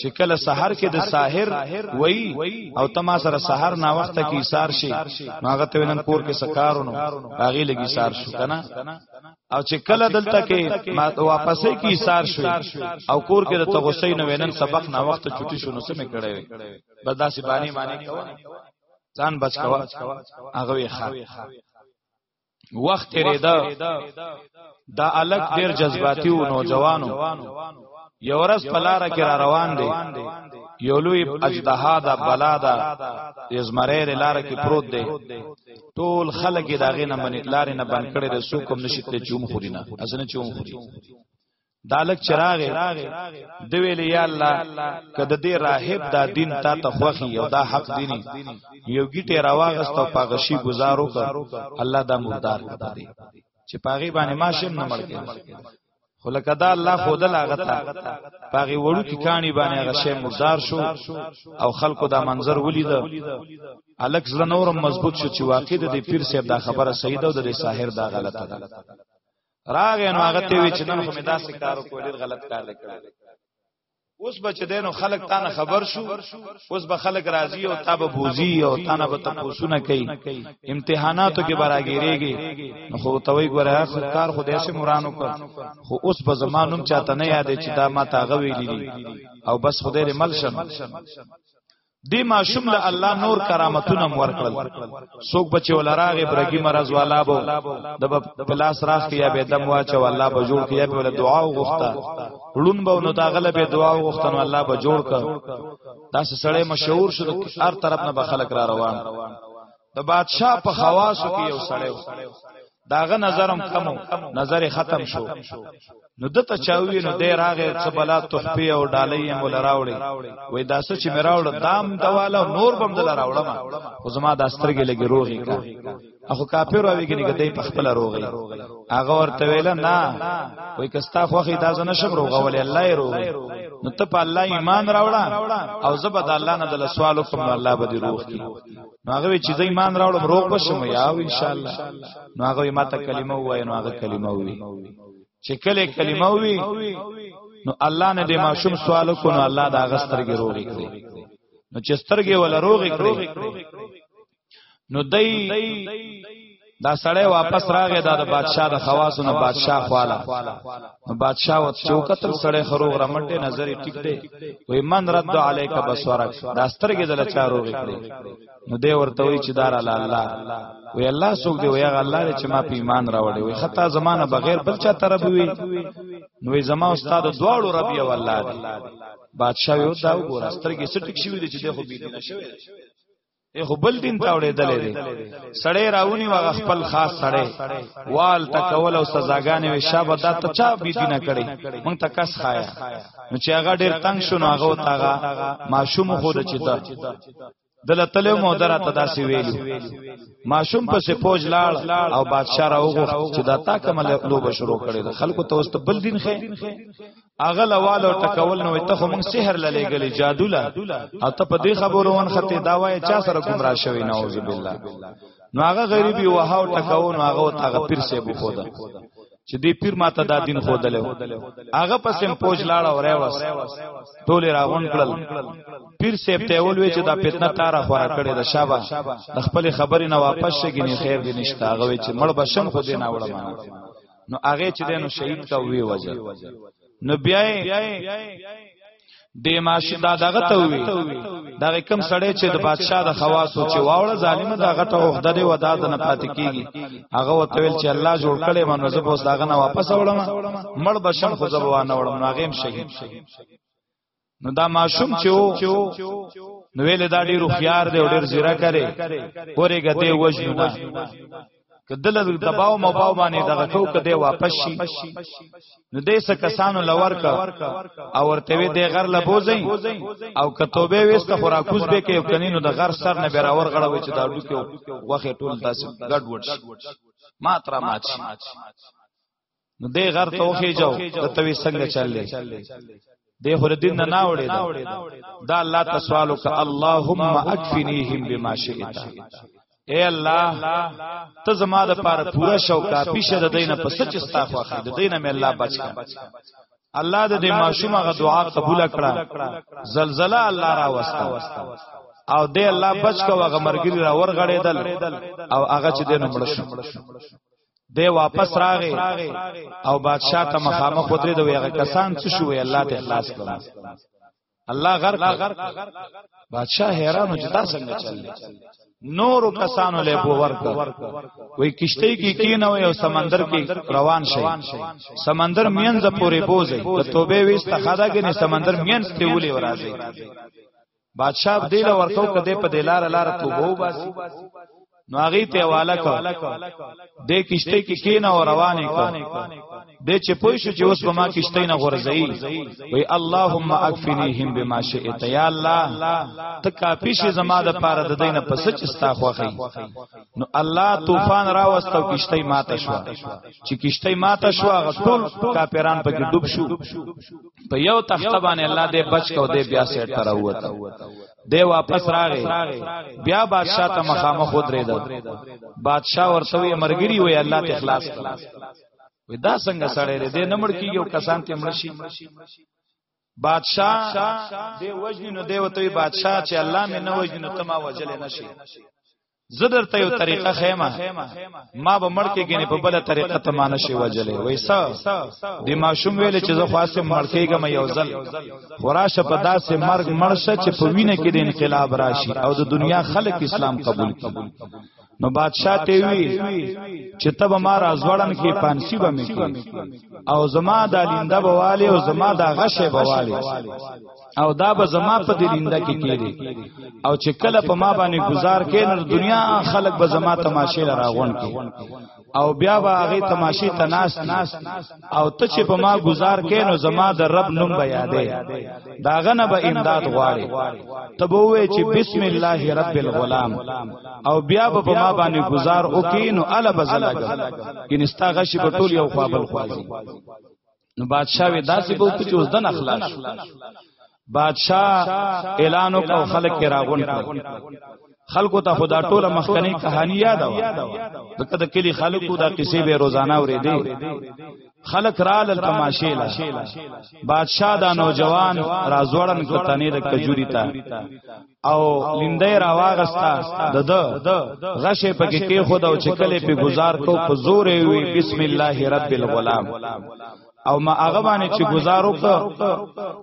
چې کله سحر کې د ساحر وای او تما سره سحر نا وخت کې سار شي هغه ته نن کور کې سکارونو هغه لګي سار شو کنه او چې کله دلته کې ما واپسې کې ایثار شو او کور کې د تغسین وینن سبق نا وخت چټي شونه سمې کړې وي بس داسې باندې باندې کوه ځان بچ کوه هغه یې خا وخت لري دا دا الګ ډیر جذباتي او نوجوانو یو ورځ په لار کې را روان دي یو لوی اجدها دا بلا دا یزمره لار کې پروت دی ټول خلک داغه نه منی لارې نه بند کړي رسو کوم نشي ته چوم خوري نه اسنه چوم خوري دالک چراغ د ویل یا الله کده دې راهب دا دین تا ته خوخي او دا حق دیني یو گیټه راواغست او پاغشي گزارو کړ الله دا مردار کړه دې چې پاغي باندې ماشم نه مړ کړي خو لکه دا الله خود لاغه تا پاغي وړو کی کانی باندې هغه شی مردار شو او خلکو دا منظر ولید الک زړه نورم مضبوط شو چې واقع د پیر صاحب دا خبره صحیح ده او د ساحر دا غلطه ده راغې نو هغه ته وی چې نن خو می داسې کارو کولې غلط کار وکړ اوس به چې دینو خلک تانه خبر شو اوس به خلک راضی او تاب بوزي او تانه به تپوسونه کوي امتحاناتو کې براګيريږي نو خو توي ګره کار خو داسې مورانو کړ خو اوس به زمانوم چاته نه یادې چې دا ما تاغه ویلي او بس خدای دې ملشم دی ماشوم له الله نور کرامتونه مور کړل څوک بچي ولراغه برګي مرز والا بو د پلاس راخ کیا به دم واچو الله به جوړ کیا به ول دعا وغوښته لون به نو دا غله به دعا وغوښته نو الله به جوړ ک تاسو سړی مشهور شو هر طرف نه به خلک را روان د بادشاہ په خواصو کې یو سړی داغه نظرم کمو نظر ختم شو نو دته چاوی نو دی راغه څه بلا تحفه او ډالۍ هم لراوړي وای دا څه چې میراوړ دام دواله نور بم دل راوړم خو زما د استرګې لګي روغي کا اخو کافر راوي کې نه دی په خپل روغي هغه ورته ویل نه وای کستا خوخه دا زنه شم روغول الله یې روغي نو ته په الله ایمان راوړه او زبد الله نه د سوالو کوم الله به دې روغ کی نو هغه چې زې ایمان راوړم روغ بشم یا ان شاء الله نو هغه ما ته کلمه وای نو هغه کلمه وی چې کله کلمه وی نو الله نه دې ماشوم سوال کو نو الله دا غسترګي روغې کړې نو چې سترګې ولا روغې کړې نو دای دا سړی واپس راغی دا د بادشاه د خواصو نه بادشاه خواله نو بادشاه وت چوکتل سړی خروغ رمټه نظر ټیک دی وې من رد علیک بسورک دا سترګې دل چاروغ کړي نو دی ورته وی چې دار الله وی الله سوګ دی وی الله چې ما په ایمان راوړې وی خطا زمانہ بغیر بل چا طرف وی نو زما استاد دواړو رب یو الله دی بادشاه یو دا وګوره سترګې سټک شوې دي چې د خو بي دینه شوې ای خو بل دین ته وړېدلې دي سړی راونی واغ خپل خاص سړی وال تکول او سزاګانې وي شابه دا ته چا بي دینه کړي مونږ ته کس خایا نو چې هغه ډېر تنگ شونه هغه وتاغه ماشوم خو د چې دا دله تلو مو درا تداسي ویلو ماشوم پسې پوج لاړ او بادشاہ راوغو چې دا تا کومه لوبه شروع کړې ده خلکو ته اوس ته بل دین خې اغه لوال او ټکول نو ته خو موږ سحر للې غلې جادو لا او ته په دې خبرو ون خته دا وای چا سره گمراه شوی نعوذ بالله نو هغه غریبي وها او ټکاو نو هغه هغه پیر سه بو خدا چې دې پیر ما ته دا دین خو دلو هغه پسم پوج لاړ او ریوس ټول راغون کړل پیر سیب ته ول وی چې دا فتنه تارا خورا کړي دا شابه د خپل خبرې نه واپس شګنی خیر دې نشته هغه چې مړ بشم خو دې نه وړم نو هغه چې دینو شهید کا وی وجه نو بیا د ماشي دا دغه ته وی دا کم سړی چې د بادشاه د خواصو چې واوړه ظالم دا غټه عہده دی ودا د نه پات کیږي هغه وتویل چې الله جوړ کړي من زه بوس داغه نه واپس وړم مړ بشم خو زبوانه وړم ناغیم شهید نو دا ماشوم چې نو ویل دا ډیر خيار دی او ډیر زیره کوي پورې غته وژنه کدل دباو مباو باندې دغه کو کده واپس شي نو دې څه کسانو لور کا او ورته وی دې غر لبوزي او کتوبه وست خوراکوز به کې کنینو د غر سر نه بیراور غړوي چې دا ډوکو وخه ټول داسې ګډ وډ شي ما تر ما شي نو دې غر ته وخی جاو د توی څنګه چللې دې هر دین نه ناوړې دا الله تسوالو ک اللهم اکفنیهم بما شئت اے الله ته زما د پاره پورا شوق کافی شه د دینه په سچ ستا خو اخی د دینه مې الله بچ کا الله د دې ماشومه غ دعا قبول کړه زلزلہ الله را وستا او دې الله بچ کا وغه مرګری را ورغړېدل او هغه چې دینه مړ شو دی واپس راغی او بادشاہ ته مخامخ ودرې د ویغه کسان څه شو الله ته اخلاص کړم الله غرق بادشاہ حیران چې دا څنګه چل نور کسانو له بو ورک وای کشته کې کینه وای او سمندر کې روان شي سمندر مینځ پورې بوزي ته توبه وست خدا کې نه سمندر مینځ ته ولي ورازي بادشاہ دې له ورکو کده په دلار لار توبو باسي نو هغه ته حواله کړ د کشته کې کینه او روانه کړ د چې پوه شو چې اوس په ما کشته نه غورځي وی اللهم اکفنیهم بما شئت یا الله ته کافی شي زما د پاره د دینه پس چې ستا خوخی نو الله طوفان را وستو کشته ماته شو چې کشته ماته شو غټول کاپیران په کې ډوب شو په یو تخته باندې الله دې بچ کو دې بیا سیټ تر ووت دې واپس راغې بیا بادشاہ ته مخامخ ودرېد بادشاہ ورته وی مرګري وی الله ته اخلاص وی دا څنګه سړی دې نه مړ کیږي او کسان ته مړ شي بادشاہ دې وجنی نو دې وته بادشاہ چې الله مې نه وجنی ته ما وجل نه شي زه درته یو طریقه خیمه ما به مړ کې ګنې په بل طریقه ته مان شي وجلې وېسا د ماشوم ویل چې زه خاصه مړ کېږم یو ځل خراشه په داسې مرګ مړ شه چې په وینه کې د انقلاب راشي او د دنیا خلک اسلام قبول کړي نو بادشاہ ته وی چې تب ما را ځوړن کې پانسی به مې او زما د لینده بواله او زما د غشه بواله او دا به زما په دې لینده کې کېږي او چې کله په ما باندې گزار کې نو دنیا خلک به زما تماشې راغون کې او بیا به هغه تماشې ته ناس او ته چې په ما گزار کې نو زما د رب نوم به یادې دا غنه به امداد غواړي ته به وې چې بسم الله رب الغلام او بیا به په ما باندې گزار وکې نو الا بزلګ کینستا غشي په ټول یو خوابل خوازي نو بادشاہ وی داسې بو چې اوس دن اخلاص بادشاہ اعلان وکړ خلک کې راغون خلکو ته خدا ټوله مخکنی کہانی یاد و دغه د کلی خلکو دا قصې به روزانه اورېدې خلک را لل تماشې لا بادشاہ دا نوجوان رازوړن کو تنه د کجوري تا او لیندې راواغستا د د غشه پکې کې خود او چکلې په گزار کو په زور وی بسم الله رب الغلام او ما هغه باندې چې گزارو کو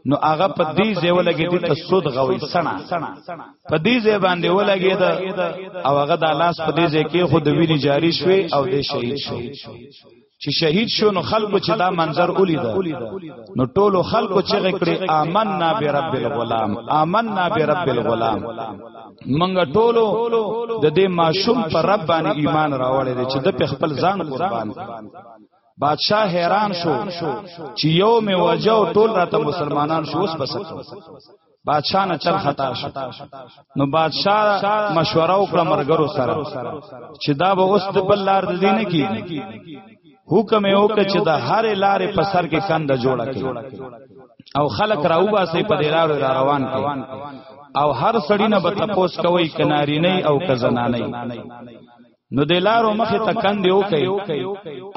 نو هغه په دې ځای ولګې دې ته سود غوي سنا په دې ځای باندې ولګې دا او هغه د لاس په دې ځای کې خود ویني جاری شوي او دې شهید شو چې شهید شو نو خلکو چې دا منظر ولید نو ټولو خلکو چې غکړي آمنا برب الغلام آمنا برب الغلام منګه ټولو د دې ماشوم پر رب باندې ایمان راوړی دی چې د په خپل ځان قربان بادشاہ حیران شو چې یو می وجو ټول راته مسلمانان شو اوس بسکو بادشاہ نه چل خطا شو نو بادشاہ مشوره وکړه مرګرو سره چې دا به اوس د بل لار د دینه کی حکم یې وکړ چې د هر لارې په سر کې کند جوړه کړي او خلق راوبا سي په لار را روان کړي او هر سړی نه به تپوس کوي کناری نه او کزنانه نو د لارو مخه ته کندې وکي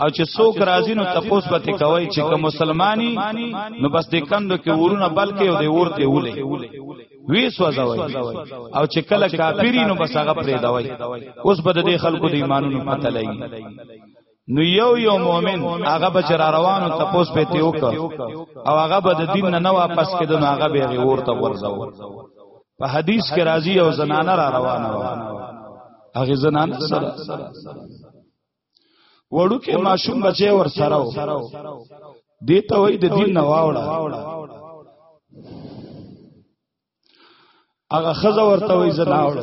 او چې څوک راځي نو تپوس پته کوي چې کوم مسلمانی نو بس د کندو کې ورونه بلکې او د ورته ولې وی سوځوي او چې کله کافری نو بس هغه پرې دوي اوس بد د خلکو د ایمانونو پته لګي نو یو یو مؤمن هغه به چر روانو تپوس به تیو ک او هغه به د دین نه نه واپس کېدو نو هغه به غور ته ورځو په حدیث کې راځي او زنانه را روانه و هغه زنانه سره وړو کې ماشوم بچي ور سره و دې ته وای د دین نه واوړه هغه خزه ورته وای زناوړه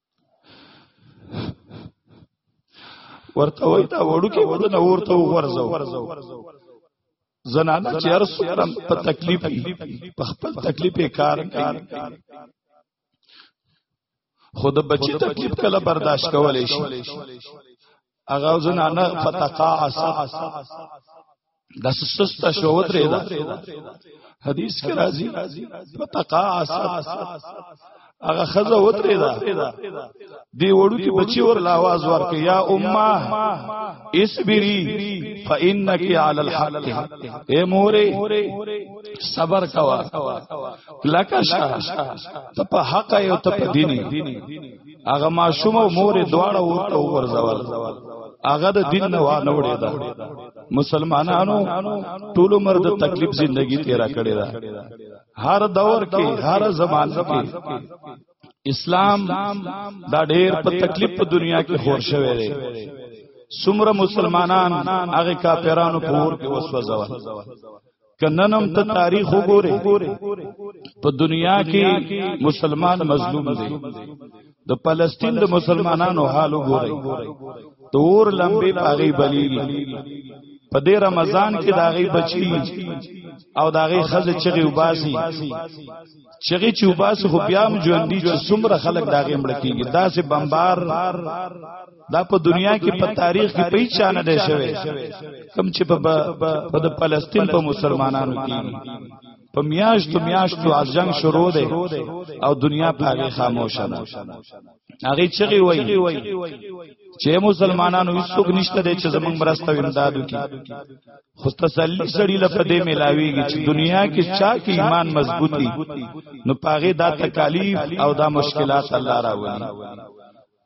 ورته وای دا وړو کې وړو نه ورته ورځو زنانه چې هر څوک په تکلیف په خپل تکلیف کار کوي خود بچی تکلیف کله برداشت کولای شي هغه زنانه فتقا عصا د سست شو درې دا حدیث کې راځي فتقا عصا هغه خزه وترې دا دی وړو کې بچي ور لاواز ورکې یا امه اسبری فانک علی الحق اے مورې صبر کوا لکه شا ته په حق یو ته په دیني هغه ماشوم او مور دواړه ورته ورزول هغه د دین نه وانه وړي دا مسلمانانو ټول عمر د تکلیف زندگی تیرا کړی دا هر دور کې هر زمان کې اسلام دا ډېر په تکلیف په دنیا کې خور شوی دی سمره مسلمانان هغه کافرانو پور کې وسوځول کننم ته تاریخ وګوره په دنیا کې مسلمان مظلوم دی د فلسطین د مسلمانانو حال وګوره تور لمبې پاغي بلیږي په دې رمضان کې داغي بچي او داغي خزه چغي وباسي چغې چې وباس خو بیا هم ژوندۍ چې څومره خلک دا غي مړ کیږي دا سه بمبار دا په دنیا کې په تاریخ کې په چا نه دی شوی کم چې په په د فلسطین په مسلمانانو کې په میاشتو میاشتو از جنگ شروع دی او دنیا په هغه خاموشه ده هغه چغې وایي چې مسلمانانو هیڅوک نشته دی چې زمونږ مرسته ومدادو کی خو تسلی سړی لپاره دې ملاويږي چې دنیا کې چا کې ایمان مضبوطي نو پاغه دا تکالیف او دا مشکلات الله راوړي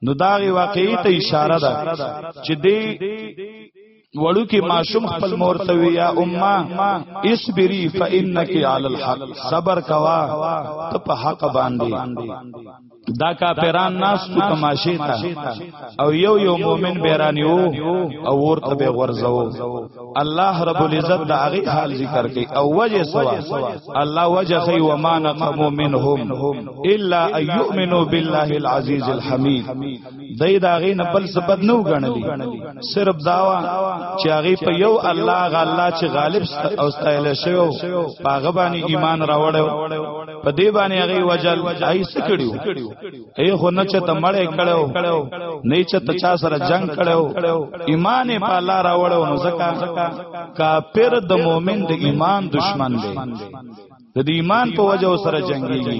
نو دا غي واقعي ته اشاره ده چې دې وړو کې ماشوم خپل مور ته وی یا امه اسبری فانک علی الحق صبر کوا ته په حق باندې دا کافران ناس تو تماشې تا او یو یو مؤمن بیرانیو او ورته به ورزو الله رب العزت دا هغه حال ذکر کوي او وجه سوا الله وجه خي وما نقم منهم الا ايؤمنوا بالله العزيز الحميد دای دا غي نه بل سبد نو غنلی صرف داوا چې هغه په یو الله غ الله چې غالب او استایل شو پاغه باندې ایمان راوړو په دې باندې هغه وجل ایس کړیو ای خو نه چې ته مړې کړو نه چې ته چا سره جنگ کړو ایمان په الله راوړو نو زکا کافر د مؤمن د ایمان دشمن دی د ایمان په وجه سره جنگي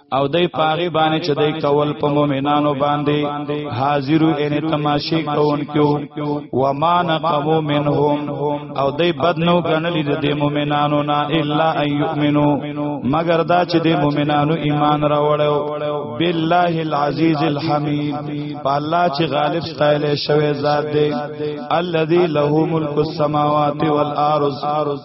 او دای پاغي باندې چې دای کول په مؤمنانو باندې حاضرو ان تماشې کوونکو و ما نقمو منهم او دای بدنو غنلې د مؤمنانو نه الا ان یؤمنو مگر دا چې د مؤمنانو ایمان راوړو بالله العزیز الحمید الله چې غالب ستایل شوی ذات دی الذي له ملک السماوات والارض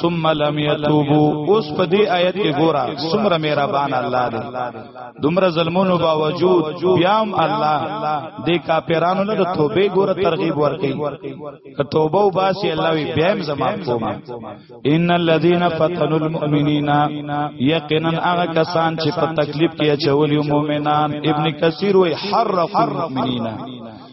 ثم لم يتوبوا اوس په دې آیت کې ګورا سمره مهربان الله دې دومره ظلمونو باوجود بیام الله دې کاپیرانو له توبې ګوره ترغیب ورکړي که توبه وباسي الله وی بیام زما کوم ان الذين فتنوا المؤمنين یقینا هغه کسان چې په تکلیف کې اچولي مؤمنان ابن کثیر وی حرف المؤمنین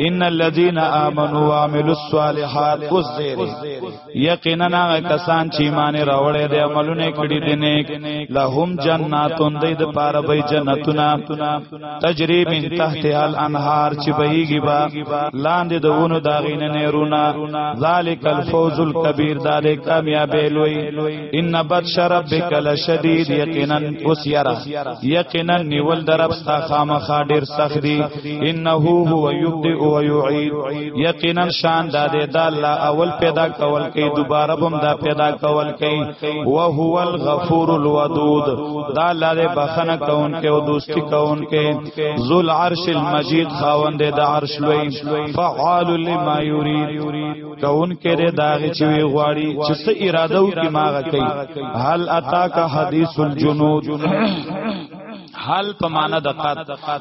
ان الذين امنوا وعملوا الصالحات وزير یقینا کسان چې ایمان راوړې دي عملونه کړې دي نیک لهم جناتون د دې پاره به جنتونه تجري من تحت الانهار چې بهيږي با لاندې د ونو داغینه نهرونه ذالک الفوز الكبير دا د کامیابی لوی ان بطش ربک لشدید یقینا اوس یرا یقینا نیول درب ستا خامخا ډیر سخت دی انه هو یبدئ و یعید یقینا شان دا د الله اول پیدا کول کوي دوباره بم دا پیدا کول کوي او هو الغفور الودود دا الله دې بخنه کون کې او دوستی کون کې ذل عرش المجید خاوند د عرش لوی فعال لما یرید کون کې دې داغ چې وی غواړي چې څه اراده وکي ماغه کوي هل اتاک حدیث الجنود حال په معنا د قد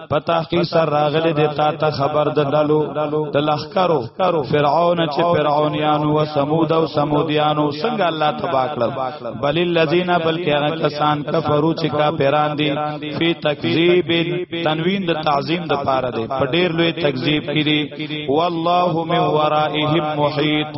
په تحقیق سره راغلي د تا ته خبر د ډلو د لخرو فرعون چې فرعونیان او سمود او سمودیان څنګه الله تبا کړل بل الذین بلکې هغه کسان کفرو چې کا پیران دي فی تکذیب تنوین د تعظیم د پاره دی په ډیر لوی تکذیب کړي والله من ورائهم محیط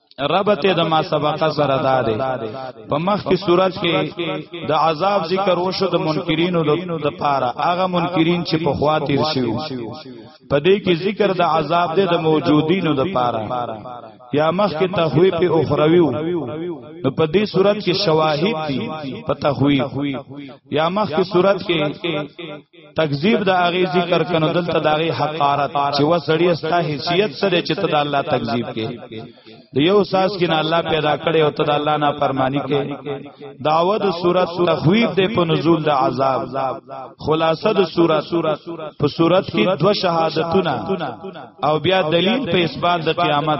ربط د ما سبقه سره داده په مخ کی صورت کې د عذاب ذکر وشو د منکرینو د پاره هغه منکرین چې په خوا تیر شي په دې کې ذکر د عذاب د موجودینو د پاره یا مخ کې تخویف اخروی نو په دې صورت کې شواهد دي په تخویف یا مخ کې صورت کې تکذیب د هغه ذکر کنو دلته د هغه حقارت چې وسړی ستا حیثیت سره چې ته د الله تکذیب کې د یو ساس کې نه الله پیدا کړي او ته د الله نه پرمانی کې داود صورت تخویب دې په نزول د عذاب خلاصه د صورت په صورت کې دو شهادتونه او بیا دلیل په اسباد د قیامت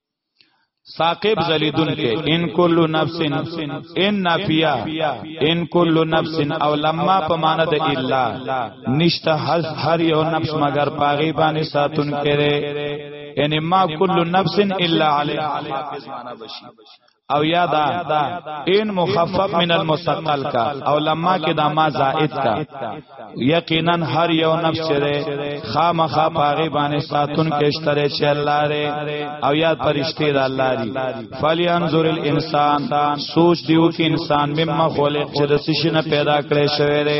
ثاقب زلیدون کې ان کل نفس ان نافیا ان کل نفس او لما په معنا د الا نشته هر یو نفس مگر پاغي باندې ساتون کړي یعنی ما کل نفس الا علی حافظ معنا بشي او یا دا ان مخفف من المثقل کا او لما کې دا ما زائد کا یقینا هر یو نفس چره خامخا پاغي باندې ساتون کې اشتره چې الله ری او یا پرشته د الله ری فلینظر الانسان سوچ دیو کې انسان مما خلق چې د سشنه پیدا کړي شوی ری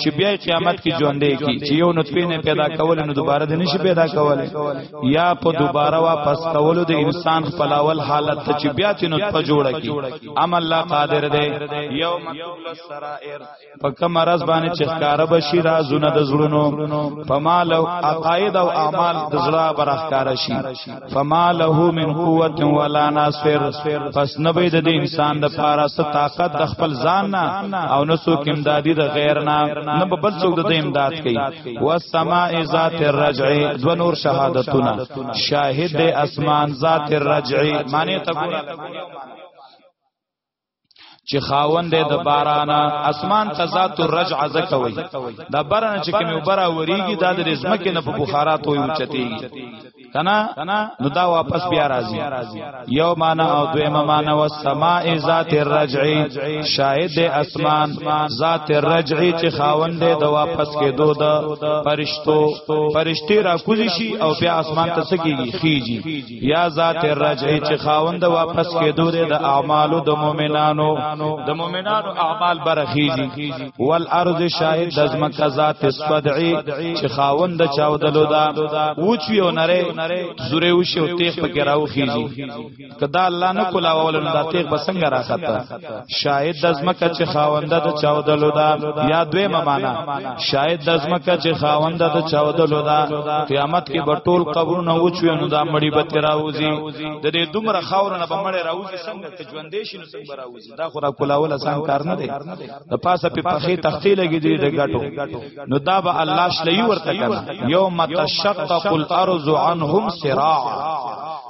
چې بیا قیامت کې ژوندې کی چې یو نطفه نه پیدا کول نو دوباره د نشي پیدا کول یا په دوباره واپس کول د انسان خپل اول حالت ته چې بیا چې نطفه جوړه کی ام الله قادر دی یو مقبل السرائر په کوم راز باندې چې ښکار بشي رازونه د زړونو په مال او عقاید او اعمال د زړه برخ کار شي فما له من قوت ولا ناصر پس نبی د انسان د پاره ست طاقت د خپل ځان نه او نو څوک امدادي د غیر نه نه بل څوک د امداد کوي والسماء ذات الرجع دو نور شهادتونه شاهد اسمان ذات الرجع معنی ته ګوره چې خاوند د بارانا اسمان تزات الرجع زکوي دا برنه چې کوم برا وریږي دا د رزمکه نه په بخارات وي چتیږي کنا نو دا واپس بیا راځي یو معنا او دویمه معنا و سماء ذات الرجع شاهد اسمان ذات الرجع چې خاوند د واپس کېدو د فرشتو فرشتي را کوزي شي او بیا اسمان ته سکیږي خيږي یا ذات الرجعی چې خاوند واپس کېدو دی د اعمالو د مؤمنانو د مؤمنانو اعمال برخیږي والارض شاهد د ځمکه ذات الصدعی چې خاوند چاودلو دا وچوي او نره زوري وشي او تیغ پکې راوخیږي کدا الله نه کولا ولن دا تیغ بسنګ راخته شاید د زمکه چې خاونده د چاودلو دا یا دویمه معنا شاید د زمکه چې خاونده د چاودلو دا قیامت کې به ټول قبرونه وچوي نو دا مړی به تراوزی د دې دومره خاورونه به مړی راوزی څنګه ته ژوندې شي نو څنګه راوزی دا خو را کولاول آسان کار نه دی د پاسه په پخې تختې لګې دی د غټو نو دا به الله شلی ورته کړ یوم تشقق الارض عنهم سراع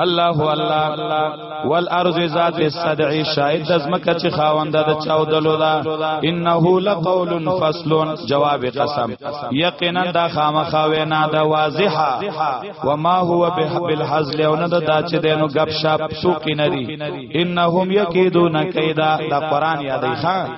الله الله والارض ذات الصدع شاهد د زمکه چې خاوند د چاودلو دا انه لقول فصل جواب قسم یقینا دا خامخا وینا دا واضحه وما هو بالحزل او نه دا چې دینو غب شپ سوقی ندی انهم یکیدون کیدا دا قران یادې خان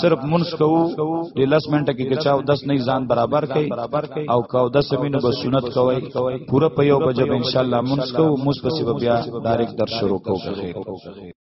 صرف منس کو د لس منټه کې کچاو 10 نه ځان برابر کړي او کو 10 مینو به سنت کوي پوره په یو بجو ان شاء الله منس کو مس پسې بیا ډایرکټ در شروع کوو